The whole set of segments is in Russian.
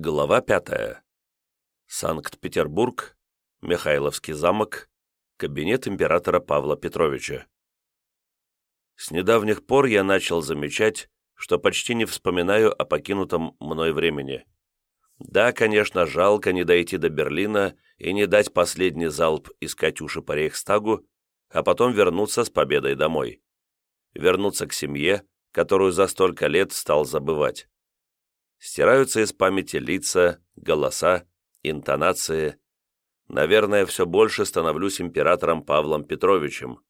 Глава пятая. Санкт-Петербург, Михайловский замок, кабинет императора Павла Петровича. С недавних пор я начал замечать, что почти не вспоминаю о покинутом мной времени. Да, конечно, жалко не дойти до Берлина и не дать последний залп из «Катюши» по Рейхстагу, а потом вернуться с победой домой. Вернуться к семье, которую за столько лет стал забывать. Стираются из памяти лица, голоса, интонации. Наверное, все больше становлюсь императором Павлом Петровичем,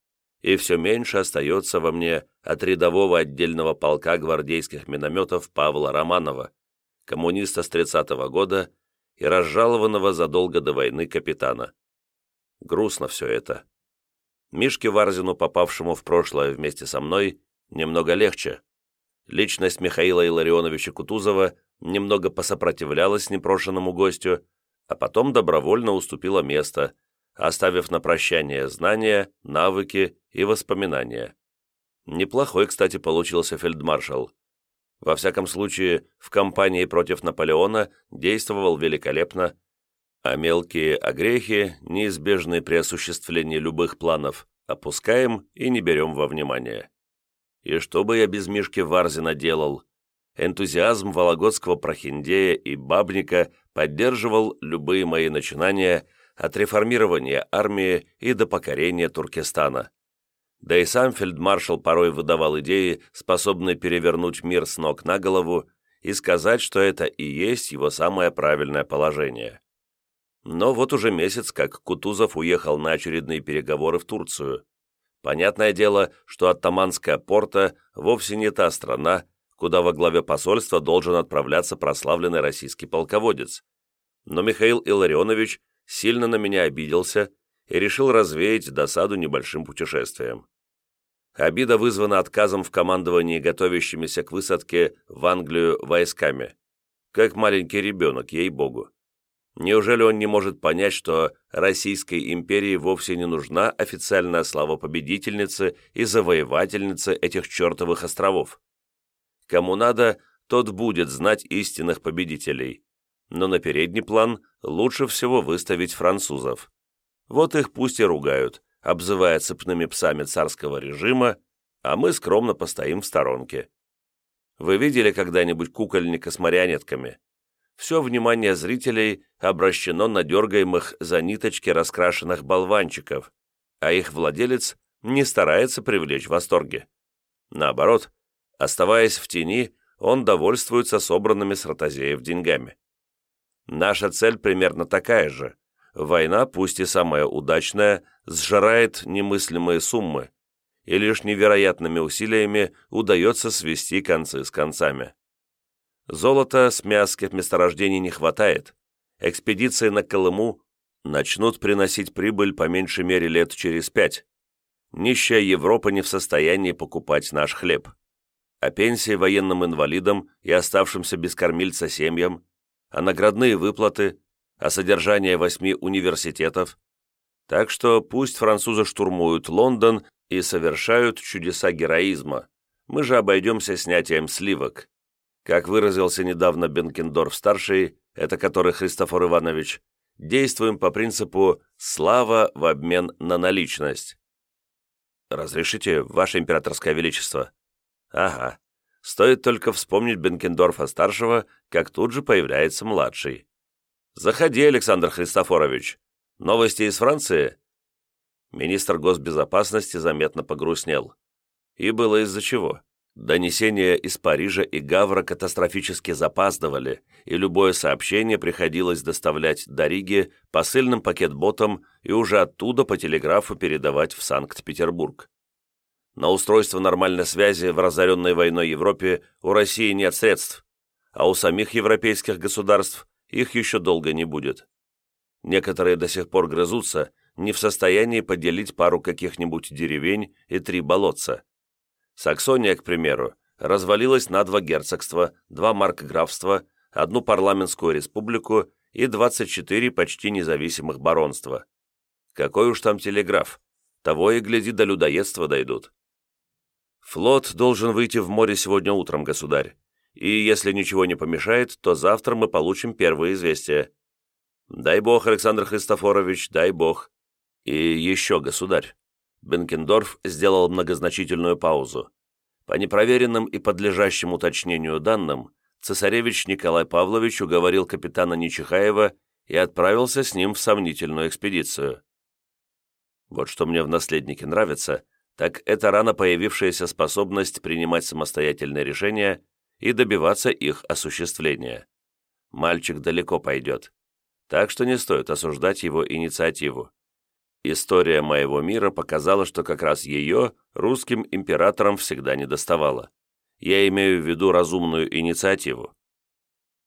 и все меньше остается во мне от рядового отдельного полка гвардейских минометов Павла Романова, коммуниста с 30-го года и разжалованного задолго до войны капитана. Грустно все это. Мишке Варзину, попавшему в прошлое вместе со мной, немного легче. Личность Михаила Илларионовича Кутузова немного посопротивлялась непрошенному гостю, а потом добровольно уступила место, оставив на прощание знания, навыки и воспоминания. Неплохой, кстати, получился фельдмаршал. Во всяком случае, в кампании против Наполеона действовал великолепно, а мелкие огрехи, неизбежные при осуществлении любых планов, опускаем и не берем во внимание. И что бы я без Мишки Варзина делал? Энтузиазм вологодского прохиндея и бабника поддерживал любые мои начинания от реформирования армии и до покорения Туркестана. Да и сам фельдмаршал порой выдавал идеи, способные перевернуть мир с ног на голову и сказать, что это и есть его самое правильное положение. Но вот уже месяц, как Кутузов уехал на очередные переговоры в Турцию. Понятное дело, что Оттаманская порта вовсе не та страна, куда во главе посольства должен отправляться прославленный российский полководец. Но Михаил Илларионович сильно на меня обиделся и решил развеять досаду небольшим путешествием. Обида вызвана отказом в командовании готовящимися к высадке в Англию войсками. Как маленький ребенок, ей-богу. Неужели он не может понять, что Российской империи вовсе не нужна официальная слава победительницы и завоевательницы этих чертовых островов? Кому надо, тот будет знать истинных победителей. Но на передний план лучше всего выставить французов. Вот их пусть и ругают, обзывая цепными псами царского режима, а мы скромно постоим в сторонке. Вы видели когда-нибудь кукольника с марионетками? Все внимание зрителей обращено на дергаемых за ниточки раскрашенных болванчиков, а их владелец не старается привлечь восторги. Наоборот, оставаясь в тени, он довольствуется собранными с ротозеев деньгами. Наша цель примерно такая же. Война, пусть и самая удачная, сжирает немыслимые суммы, и лишь невероятными усилиями удается свести концы с концами. Золота с мяских месторождений не хватает. Экспедиции на Колыму начнут приносить прибыль по меньшей мере лет через пять. Нищая Европа не в состоянии покупать наш хлеб. А пенсии военным инвалидам и оставшимся без кормильца семьям, а наградные выплаты, а содержание восьми университетов. Так что пусть французы штурмуют Лондон и совершают чудеса героизма. Мы же обойдемся снятием сливок. Как выразился недавно Бенкендорф-старший, это который Христофор Иванович, действуем по принципу «слава в обмен на наличность». «Разрешите, Ваше Императорское Величество?» «Ага. Стоит только вспомнить Бенкендорфа-старшего, как тут же появляется младший. Заходи, Александр Христофорович. Новости из Франции?» Министр госбезопасности заметно погрустнел. И было из-за чего. Донесения из Парижа и Гавра катастрофически запаздывали, и любое сообщение приходилось доставлять до Риги посыльным пакетботом и уже оттуда по телеграфу передавать в Санкт-Петербург. На устройство нормальной связи в разоренной войной Европе у России нет средств, а у самих европейских государств их еще долго не будет. Некоторые до сих пор грызутся, не в состоянии поделить пару каких-нибудь деревень и три болотца. Саксония, к примеру, развалилась на два герцогства, два маркграфства, одну парламентскую республику и 24 почти независимых баронства. Какой уж там телеграф, того и гляди до людоедства дойдут. Флот должен выйти в море сегодня утром, государь, и если ничего не помешает, то завтра мы получим первые известия. Дай бог, Александр Христофорович, дай бог. И еще, государь. Бенкендорф сделал многозначительную паузу. По непроверенным и подлежащим уточнению данным, цесаревич Николай Павлович уговорил капитана Нечихаева и отправился с ним в сомнительную экспедицию. Вот что мне в наследнике нравится, так это рано появившаяся способность принимать самостоятельные решения и добиваться их осуществления. Мальчик далеко пойдет, так что не стоит осуждать его инициативу. История моего мира показала, что как раз ее русским императорам всегда не доставало. Я имею в виду разумную инициативу.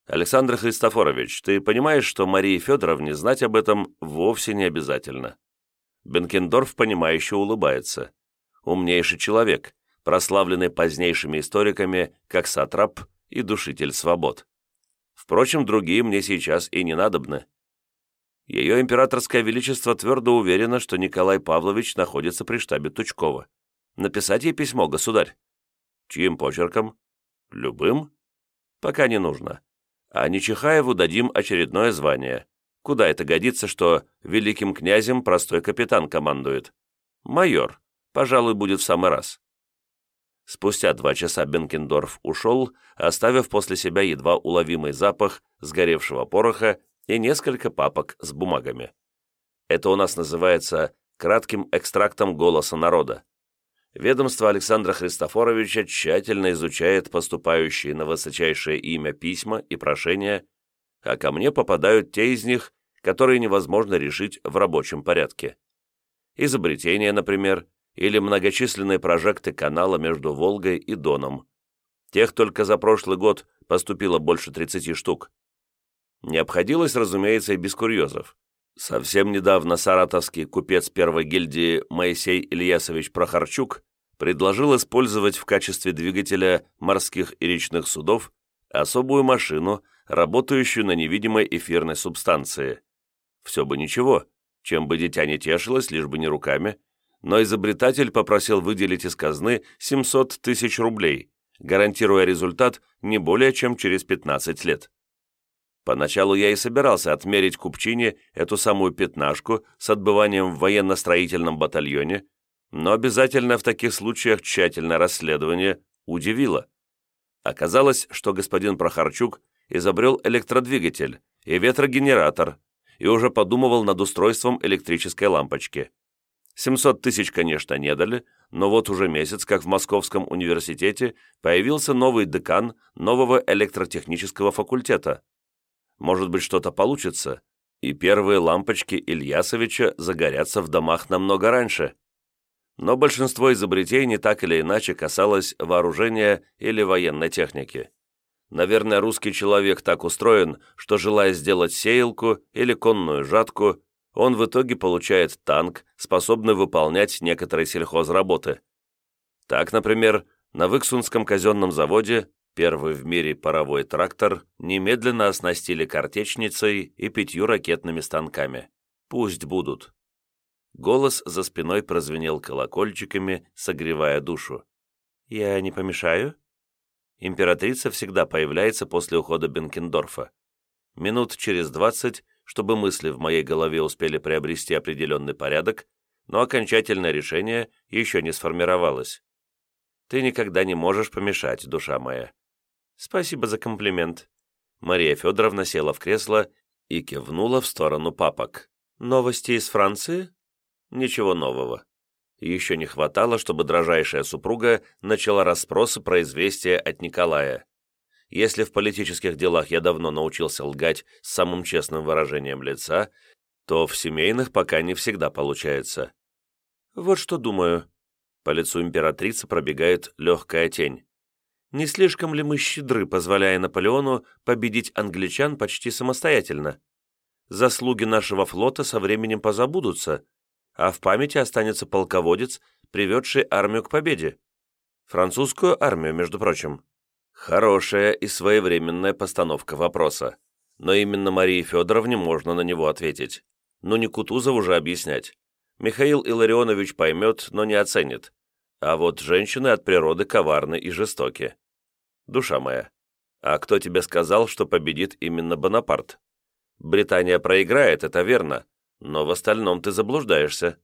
Александр Христофорович, ты понимаешь, что Марии Федоровне знать об этом вовсе не обязательно. Бенкендорф, понимающе улыбается. Умнейший человек, прославленный позднейшими историками как сатрап и душитель свобод. Впрочем, другие мне сейчас и не надобны. Ее императорское величество твердо уверено, что Николай Павлович находится при штабе Тучкова. Написать ей письмо, государь. Чьим почерком? Любым? Пока не нужно. А Нечихаеву дадим очередное звание. Куда это годится, что великим князем простой капитан командует? Майор. Пожалуй, будет в самый раз. Спустя два часа Бенкендорф ушел, оставив после себя едва уловимый запах сгоревшего пороха и несколько папок с бумагами. Это у нас называется кратким экстрактом голоса народа. Ведомство Александра Христофоровича тщательно изучает поступающие на высочайшее имя письма и прошения, а ко мне попадают те из них, которые невозможно решить в рабочем порядке. Изобретение, например, или многочисленные прожекты канала между Волгой и Доном. Тех только за прошлый год поступило больше 30 штук. Не обходилось, разумеется, и без курьезов. Совсем недавно саратовский купец первой гильдии Моисей Ильясович Прохорчук предложил использовать в качестве двигателя морских и речных судов особую машину, работающую на невидимой эфирной субстанции. Все бы ничего, чем бы дитя не тешилось, лишь бы не руками, но изобретатель попросил выделить из казны 700 тысяч рублей, гарантируя результат не более чем через 15 лет. Поначалу я и собирался отмерить Купчине эту самую пятнашку с отбыванием в военно-строительном батальоне, но обязательно в таких случаях тщательное расследование удивило. Оказалось, что господин Прохорчук изобрел электродвигатель и ветрогенератор и уже подумывал над устройством электрической лампочки. 700 тысяч, конечно, не дали, но вот уже месяц, как в Московском университете появился новый декан нового электротехнического факультета. Может быть, что-то получится, и первые лампочки Ильясовича загорятся в домах намного раньше. Но большинство изобретений так или иначе касалось вооружения или военной техники. Наверное, русский человек так устроен, что желая сделать сеялку или конную жатку, он в итоге получает танк, способный выполнять некоторые сельхозработы. Так, например, на Выксунском казенном заводе Первый в мире паровой трактор немедленно оснастили картечницей и пятью ракетными станками. Пусть будут. Голос за спиной прозвенел колокольчиками, согревая душу. «Я не помешаю?» Императрица всегда появляется после ухода Бенкендорфа. Минут через двадцать, чтобы мысли в моей голове успели приобрести определенный порядок, но окончательное решение еще не сформировалось. Ты никогда не можешь помешать, душа моя. «Спасибо за комплимент». Мария Федоровна села в кресло и кивнула в сторону папок. «Новости из Франции?» «Ничего нового». Еще не хватало, чтобы дрожайшая супруга начала расспросы про известия от Николая. Если в политических делах я давно научился лгать с самым честным выражением лица, то в семейных пока не всегда получается. Вот что думаю. По лицу императрицы пробегает легкая тень. Не слишком ли мы щедры, позволяя Наполеону победить англичан почти самостоятельно? Заслуги нашего флота со временем позабудутся, а в памяти останется полководец, приведший армию к победе. Французскую армию, между прочим. Хорошая и своевременная постановка вопроса. Но именно Марии Федоровне можно на него ответить. Но не Кутузову же объяснять. Михаил Илларионович поймет, но не оценит. А вот женщины от природы коварны и жестоки. Душа моя, А кто тебе сказал, что победит именно Бонапарт? Британия проиграет, это верно, но в остальном ты заблуждаешься.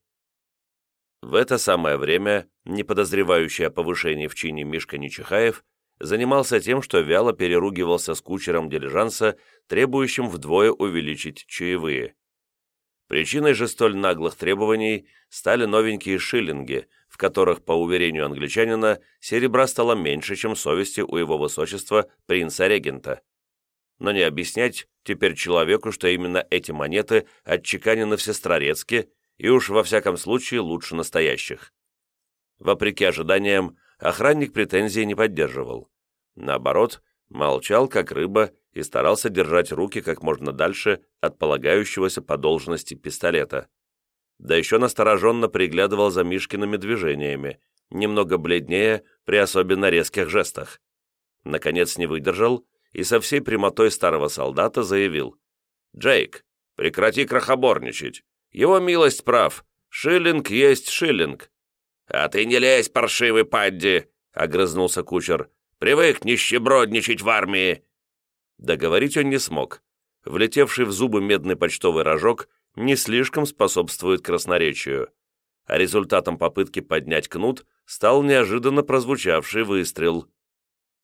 В это самое время, не подозревающий о повышении в чине Мишка Нечихаев, занимался тем, что вяло переругивался с кучером дилижанса, требующим вдвое увеличить чаевые. Причиной же столь наглых требований стали новенькие шиллинги, в которых, по уверению англичанина, серебра стало меньше, чем совести у его высочества принца-регента. Но не объяснять теперь человеку, что именно эти монеты отчеканены в и уж во всяком случае лучше настоящих. Вопреки ожиданиям, охранник претензий не поддерживал. Наоборот, молчал как рыба и старался держать руки как можно дальше от полагающегося по должности пистолета. Да еще настороженно приглядывал за Мишкиными движениями, немного бледнее при особенно резких жестах. Наконец не выдержал и со всей прямотой старого солдата заявил. «Джейк, прекрати крохоборничать. Его милость прав. Шиллинг есть шиллинг». «А ты не лезь, паршивый падди!» — огрызнулся кучер. «Привык нищебродничать в армии!» Договорить он не смог. Влетевший в зубы медный почтовый рожок не слишком способствует красноречию, а результатом попытки поднять кнут стал неожиданно прозвучавший выстрел.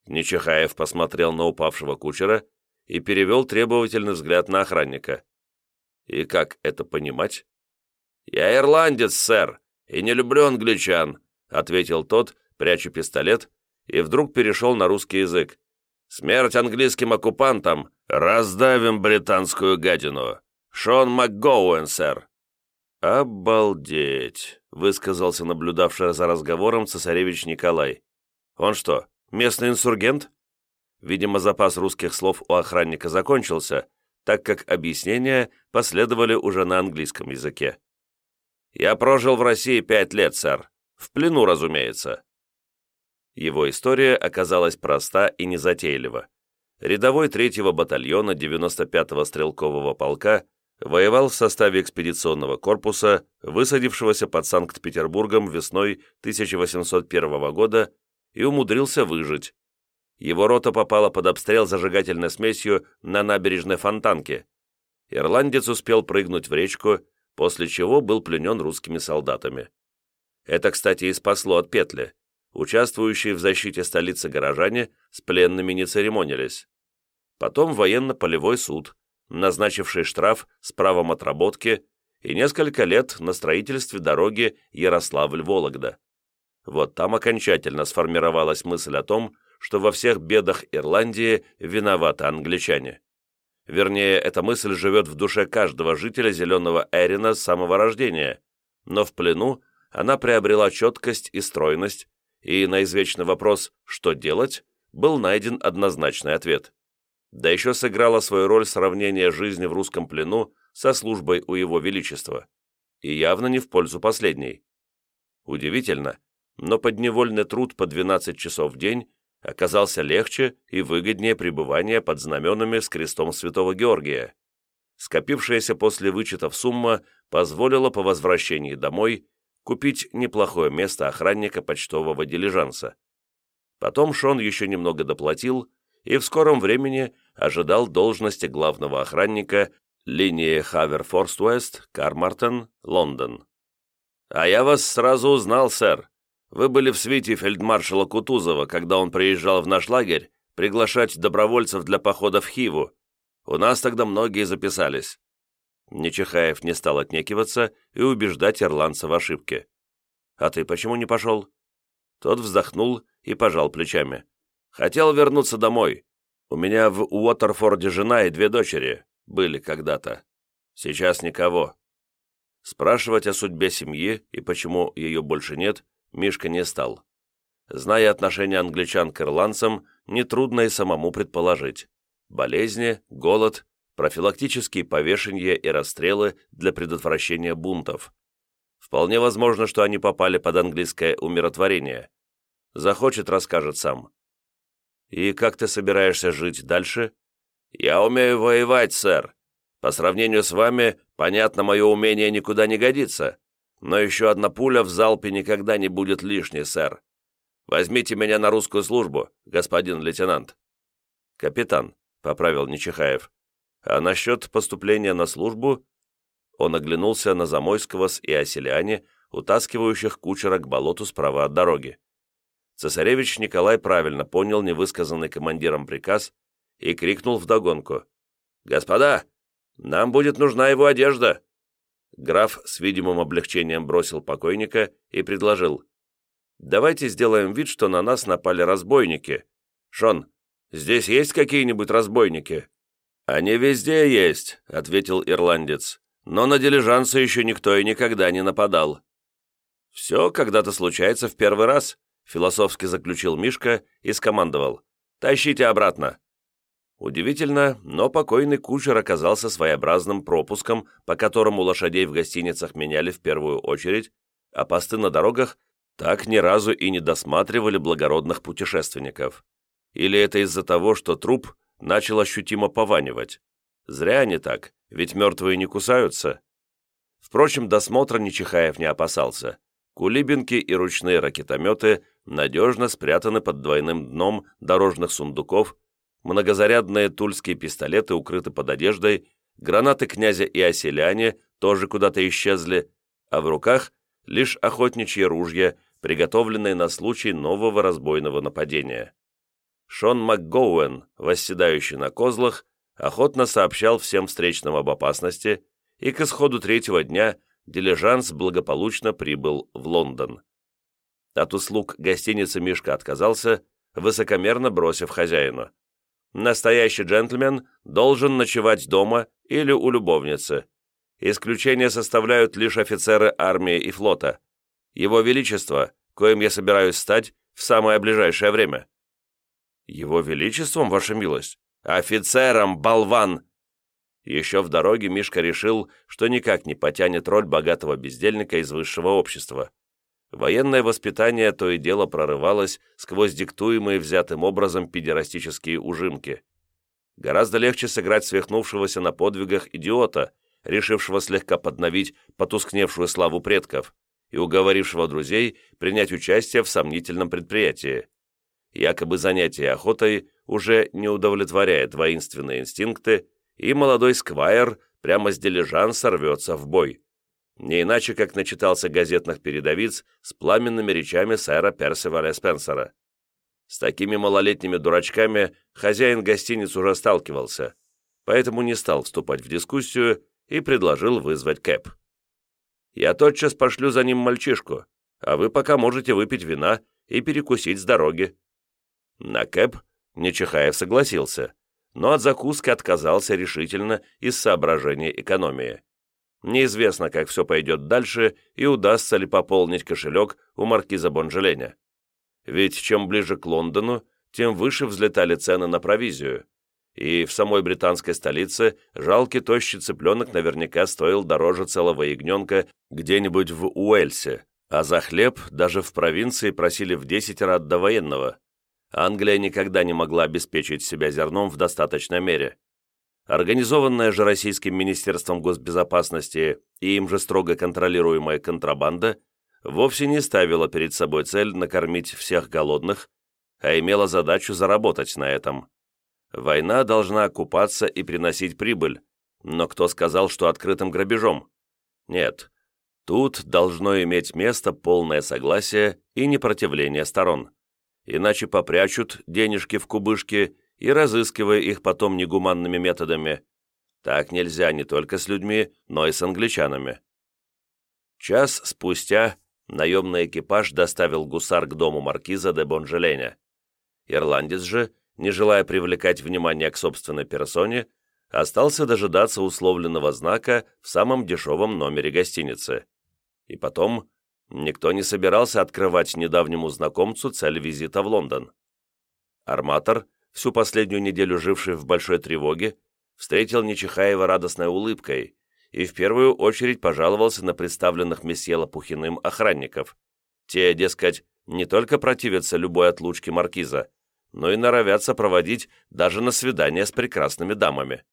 Нечихаев посмотрел на упавшего кучера и перевел требовательный взгляд на охранника. И как это понимать? «Я ирландец, сэр, и не люблю англичан», — ответил тот, пряча пистолет, и вдруг перешел на русский язык. Смерть английским оккупантам! Раздавим британскую гадину! Шон МакГоуэн, сэр!» «Обалдеть!» — высказался наблюдавший за разговором цесаревич Николай. «Он что, местный инсургент?» Видимо, запас русских слов у охранника закончился, так как объяснения последовали уже на английском языке. «Я прожил в России пять лет, сэр. В плену, разумеется. Его история оказалась проста и незатейлива. Рядовой третьего батальона 95-го стрелкового полка воевал в составе экспедиционного корпуса, высадившегося под Санкт-Петербургом весной 1801 года и умудрился выжить. Его рота попала под обстрел зажигательной смесью на набережной Фонтанке. Ирландец успел прыгнуть в речку, после чего был пленен русскими солдатами. Это, кстати, и спасло от петли. Участвующие в защите столицы горожане с пленными не церемонились. Потом военно-полевой суд, назначивший штраф с правом отработки и несколько лет на строительстве дороги Ярославль-Вологда. Вот там окончательно сформировалась мысль о том, что во всех бедах Ирландии виноваты англичане. Вернее, эта мысль живет в душе каждого жителя Зеленого Эрина с самого рождения, но в плену она приобрела четкость и стройность, и на извечный вопрос «что делать?» был найден однозначный ответ. Да еще сыграла свою роль сравнение жизни в русском плену со службой у его величества, и явно не в пользу последней. Удивительно, но подневольный труд по 12 часов в день оказался легче и выгоднее пребывания под знаменами с крестом Святого Георгия. Скопившаяся после вычетов сумма позволила по возвращении домой купить неплохое место охранника почтового дилижанса. Потом Шон еще немного доплатил и в скором времени ожидал должности главного охранника линии Хаверфорст-Уэст, Кармартон, Лондон. «А я вас сразу узнал, сэр. Вы были в свите фельдмаршала Кутузова, когда он приезжал в наш лагерь приглашать добровольцев для похода в Хиву. У нас тогда многие записались. Нечихаев не стал отнекиваться и убеждать ирландца в ошибке. «А ты почему не пошел?» Тот вздохнул и пожал плечами. «Хотел вернуться домой. У меня в Уотерфорде жена и две дочери. Были когда-то. Сейчас никого». Спрашивать о судьбе семьи и почему ее больше нет, Мишка не стал. Зная отношение англичан к ирландцам, нетрудно и самому предположить. Болезни, голод профилактические повешения и расстрелы для предотвращения бунтов. Вполне возможно, что они попали под английское умиротворение. Захочет, расскажет сам. «И как ты собираешься жить дальше?» «Я умею воевать, сэр. По сравнению с вами, понятно, мое умение никуда не годится. Но еще одна пуля в залпе никогда не будет лишней, сэр. Возьмите меня на русскую службу, господин лейтенант». «Капитан», — поправил Нечихаев. «А насчет поступления на службу...» Он оглянулся на Замойского с Иоселяне, утаскивающих кучера к болоту справа от дороги. Цесаревич Николай правильно понял невысказанный командиром приказ и крикнул вдогонку. «Господа, нам будет нужна его одежда!» Граф с видимым облегчением бросил покойника и предложил. «Давайте сделаем вид, что на нас напали разбойники. Шон, здесь есть какие-нибудь разбойники?» «Они везде есть», — ответил ирландец. «Но на дилижансы еще никто и никогда не нападал». «Все когда-то случается в первый раз», — философски заключил Мишка и скомандовал. «Тащите обратно». Удивительно, но покойный кучер оказался своеобразным пропуском, по которому лошадей в гостиницах меняли в первую очередь, а посты на дорогах так ни разу и не досматривали благородных путешественников. Или это из-за того, что труп начал ощутимо пованивать? Зря они так, ведь мертвые не кусаются. Впрочем, досмотра Нечихаев не опасался. Кулибинки и ручные ракетометы надежно спрятаны под двойным дном дорожных сундуков многозарядные тульские пистолеты укрыты под одеждой, гранаты князя и оселяне тоже куда-то исчезли, а в руках лишь охотничьи ружья, приготовленные на случай нового разбойного нападения. Шон МакГоуэн, восседающий на козлах, охотно сообщал всем встречным об опасности, и к исходу третьего дня дилижанс благополучно прибыл в Лондон. От услуг гостиницы Мишка отказался, высокомерно бросив хозяину. Настоящий джентльмен должен ночевать дома или у любовницы. Исключение составляют лишь офицеры армии и флота. Его Величество, коим я собираюсь стать в самое ближайшее время. Его Величеством, Ваша милость? Офицером, болван! Еще в дороге Мишка решил, что никак не потянет роль богатого бездельника из высшего общества. Военное воспитание то и дело прорывалось сквозь диктуемые взятым образом педерастические ужимки. Гораздо легче сыграть свихнувшегося на подвигах идиота, решившего слегка подновить потускневшую славу предков и уговорившего друзей принять участие в сомнительном предприятии. Якобы занятие охотой уже не удовлетворяет воинственные инстинкты, и молодой сквайр прямо с дилижанса рвется в бой не иначе как начитался газетных передовиц с пламенными речами сэра Персиваля Спенсера. С такими малолетними дурачками хозяин гостиниц уже сталкивался, поэтому не стал вступать в дискуссию и предложил вызвать Кэп. «Я тотчас пошлю за ним мальчишку, а вы пока можете выпить вина и перекусить с дороги». На Кэп Нечихаев согласился, но от закуски отказался решительно из соображений экономии. Неизвестно, как все пойдет дальше и удастся ли пополнить кошелек у маркиза Бонжеленя. Ведь чем ближе к Лондону, тем выше взлетали цены на провизию. И в самой британской столице жалкий тощий цыпленок наверняка стоил дороже целого ягненка где-нибудь в Уэльсе, а за хлеб даже в провинции просили в 10 раз до военного. Англия никогда не могла обеспечить себя зерном в достаточной мере. Организованная же Российским Министерством госбезопасности и им же строго контролируемая контрабанда вовсе не ставила перед собой цель накормить всех голодных, а имела задачу заработать на этом. Война должна окупаться и приносить прибыль, но кто сказал, что открытым грабежом? Нет, тут должно иметь место полное согласие и непротивление сторон. Иначе попрячут денежки в кубышки и разыскивая их потом негуманными методами. Так нельзя не только с людьми, но и с англичанами. Час спустя наемный экипаж доставил гусар к дому маркиза де Бонжеленя. Ирландец же, не желая привлекать внимание к собственной персоне, остался дожидаться условленного знака в самом дешевом номере гостиницы. И потом никто не собирался открывать недавнему знакомцу цель визита в Лондон. Арматор всю последнюю неделю живший в большой тревоге, встретил Нечихаева радостной улыбкой и в первую очередь пожаловался на представленных месье Лопухиным охранников. Те, дескать, не только противятся любой отлучке маркиза, но и норовятся проводить даже на свидания с прекрасными дамами.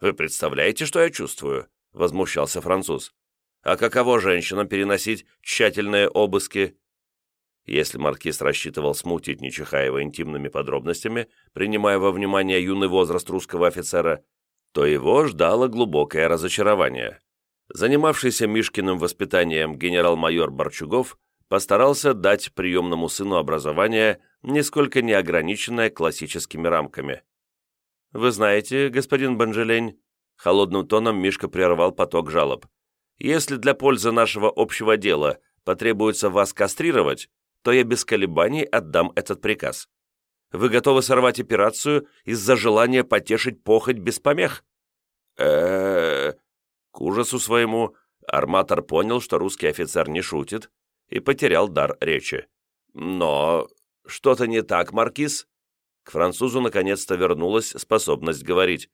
«Вы представляете, что я чувствую?» — возмущался француз. «А каково женщинам переносить тщательные обыски?» Если маркиз рассчитывал смутить Нечихаева интимными подробностями, принимая во внимание юный возраст русского офицера, то его ждало глубокое разочарование. Занимавшийся Мишкиным воспитанием генерал-майор Борчугов постарался дать приемному сыну образование, нисколько не ограниченное классическими рамками. «Вы знаете, господин Банжелень», — холодным тоном Мишка прервал поток жалоб, «если для пользы нашего общего дела потребуется вас кастрировать, то я без колебаний отдам этот приказ. Вы готовы сорвать операцию из-за желания потешить похоть без помех?» э К ужасу своему арматор понял, что русский офицер не шутит, и потерял дар речи. «Но что-то не так, Маркиз?» К французу наконец-то вернулась способность говорить.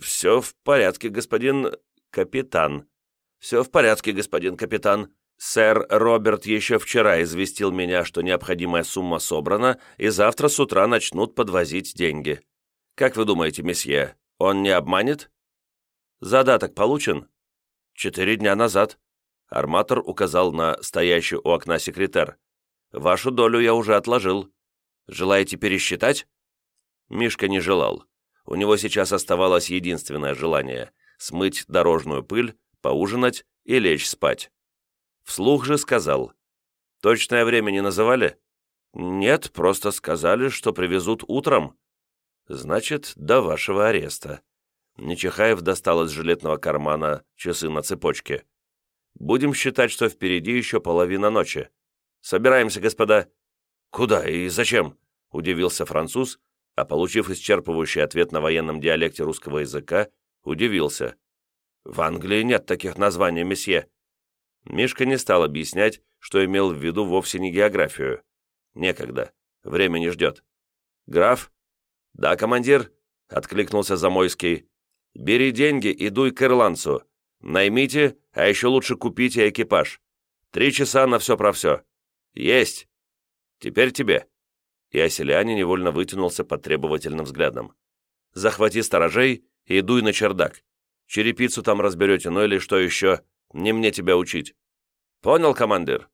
«Все в порядке, господин капитан. Все в порядке, господин капитан. Сэр Роберт еще вчера известил меня, что необходимая сумма собрана, и завтра с утра начнут подвозить деньги. Как вы думаете, месье, он не обманет?» «Задаток получен?» «Четыре дня назад». Арматор указал на стоящий у окна секретарь. «Вашу долю я уже отложил. Желаете пересчитать?» Мишка не желал. У него сейчас оставалось единственное желание – смыть дорожную пыль, поужинать и лечь спать. Вслух же сказал. «Точное время не называли?» «Нет, просто сказали, что привезут утром». «Значит, до вашего ареста». Нечихаев достал из жилетного кармана часы на цепочке. «Будем считать, что впереди еще половина ночи. Собираемся, господа». «Куда и зачем?» – удивился француз, а получив исчерпывающий ответ на военном диалекте русского языка, удивился. «В Англии нет таких названий, месье». Мишка не стал объяснять, что имел в виду вовсе не географию. Некогда. Время не ждет. «Граф?» «Да, командир?» — откликнулся Замойский. «Бери деньги и дуй к ирландцу. Наймите, а еще лучше купите экипаж. Три часа на все про все. Есть. Теперь тебе» и оселяне невольно вытянулся под требовательным взглядом. «Захвати сторожей и дуй на чердак. Черепицу там разберете, ну или что еще, не мне тебя учить». «Понял, командир?»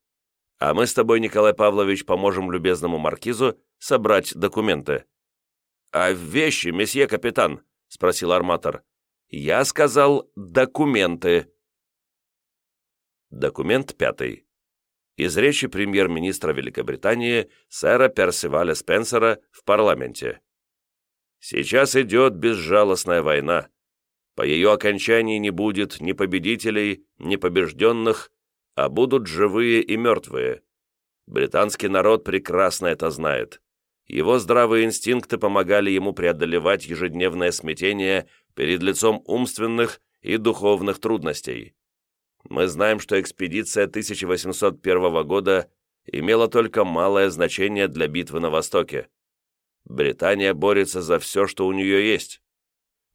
«А мы с тобой, Николай Павлович, поможем любезному маркизу собрать документы». «А вещи, месье капитан?» — спросил арматор. «Я сказал документы». Документ пятый из речи премьер-министра Великобритании сэра Персиваля Спенсера в парламенте. «Сейчас идет безжалостная война. По ее окончании не будет ни победителей, ни побежденных, а будут живые и мертвые. Британский народ прекрасно это знает. Его здравые инстинкты помогали ему преодолевать ежедневное смятение перед лицом умственных и духовных трудностей. Мы знаем, что экспедиция 1801 года имела только малое значение для битвы на Востоке. Британия борется за все, что у нее есть.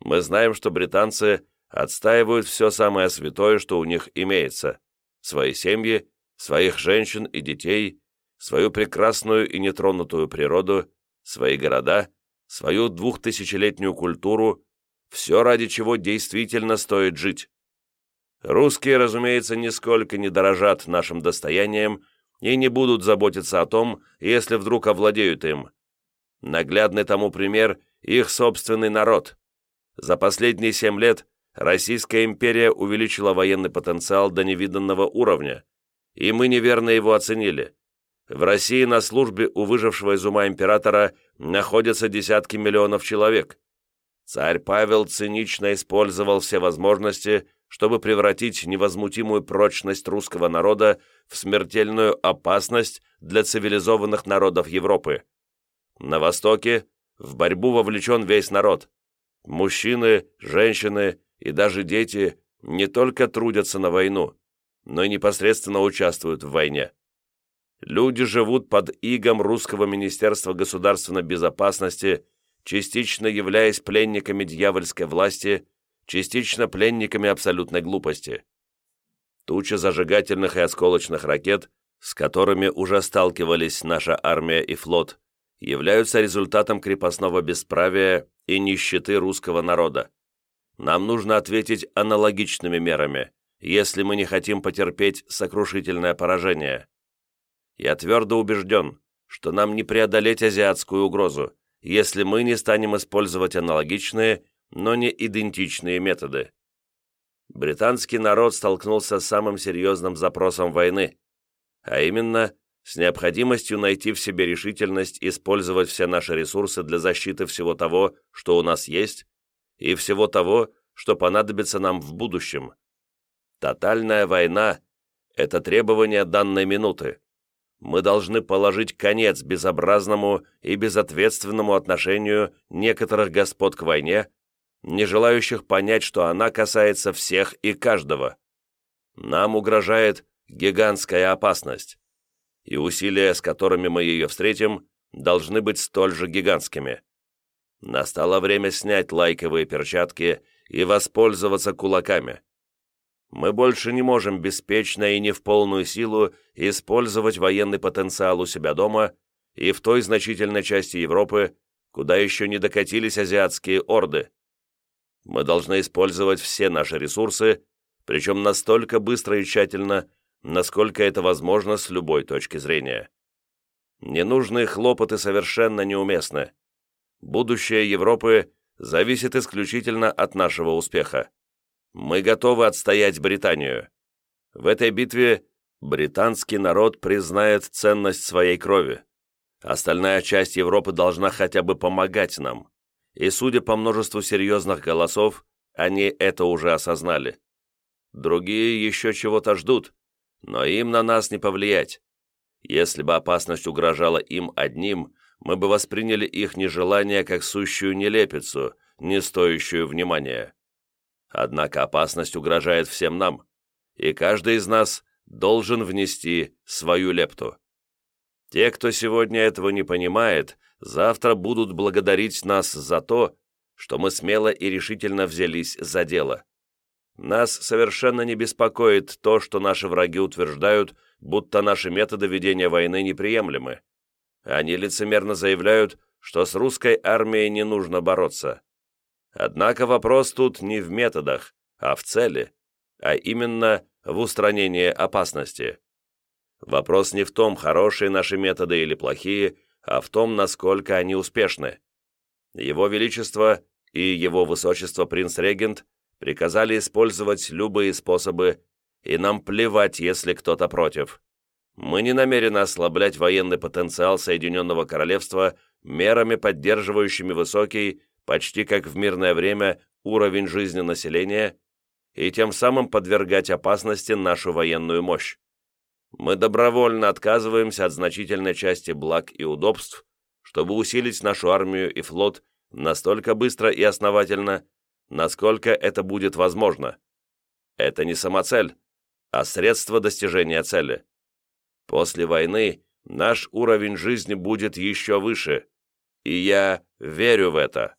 Мы знаем, что британцы отстаивают все самое святое, что у них имеется. Свои семьи, своих женщин и детей, свою прекрасную и нетронутую природу, свои города, свою двухтысячелетнюю культуру, все, ради чего действительно стоит жить. Русские, разумеется, нисколько не дорожат нашим достоянием и не будут заботиться о том, если вдруг овладеют им. Наглядный тому пример – их собственный народ. За последние семь лет Российская империя увеличила военный потенциал до невиданного уровня, и мы неверно его оценили. В России на службе у выжившего из ума императора находятся десятки миллионов человек. Царь Павел цинично использовал все возможности – чтобы превратить невозмутимую прочность русского народа в смертельную опасность для цивилизованных народов Европы. На Востоке в борьбу вовлечен весь народ. Мужчины, женщины и даже дети не только трудятся на войну, но и непосредственно участвуют в войне. Люди живут под игом Русского Министерства государственной безопасности, частично являясь пленниками дьявольской власти – частично пленниками абсолютной глупости. Туча зажигательных и осколочных ракет, с которыми уже сталкивались наша армия и флот, являются результатом крепостного бесправия и нищеты русского народа. Нам нужно ответить аналогичными мерами, если мы не хотим потерпеть сокрушительное поражение. Я твердо убежден, что нам не преодолеть азиатскую угрозу, если мы не станем использовать аналогичные, но не идентичные методы. Британский народ столкнулся с самым серьезным запросом войны, а именно с необходимостью найти в себе решительность использовать все наши ресурсы для защиты всего того, что у нас есть, и всего того, что понадобится нам в будущем. Тотальная война – это требование данной минуты. Мы должны положить конец безобразному и безответственному отношению некоторых господ к войне, не желающих понять, что она касается всех и каждого. Нам угрожает гигантская опасность, и усилия, с которыми мы ее встретим, должны быть столь же гигантскими. Настало время снять лайковые перчатки и воспользоваться кулаками. Мы больше не можем беспечно и не в полную силу использовать военный потенциал у себя дома и в той значительной части Европы, куда еще не докатились азиатские орды. Мы должны использовать все наши ресурсы, причем настолько быстро и тщательно, насколько это возможно с любой точки зрения. Ненужные хлопоты совершенно неуместны. Будущее Европы зависит исключительно от нашего успеха. Мы готовы отстоять Британию. В этой битве британский народ признает ценность своей крови. Остальная часть Европы должна хотя бы помогать нам. И судя по множеству серьезных голосов, они это уже осознали. Другие еще чего-то ждут, но им на нас не повлиять. Если бы опасность угрожала им одним, мы бы восприняли их нежелание как сущую нелепицу, не стоящую внимания. Однако опасность угрожает всем нам, и каждый из нас должен внести свою лепту. Те, кто сегодня этого не понимает, завтра будут благодарить нас за то, что мы смело и решительно взялись за дело. Нас совершенно не беспокоит то, что наши враги утверждают, будто наши методы ведения войны неприемлемы. Они лицемерно заявляют, что с русской армией не нужно бороться. Однако вопрос тут не в методах, а в цели, а именно в устранении опасности. Вопрос не в том, хорошие наши методы или плохие, а в том, насколько они успешны. Его Величество и Его Высочество принц-регент приказали использовать любые способы, и нам плевать, если кто-то против. Мы не намерены ослаблять военный потенциал Соединенного Королевства мерами, поддерживающими высокий, почти как в мирное время, уровень жизни населения и тем самым подвергать опасности нашу военную мощь мы добровольно отказываемся от значительной части благ и удобств, чтобы усилить нашу армию и флот настолько быстро и основательно, насколько это будет возможно. Это не самоцель, а средство достижения цели. После войны наш уровень жизни будет еще выше, и я верю в это.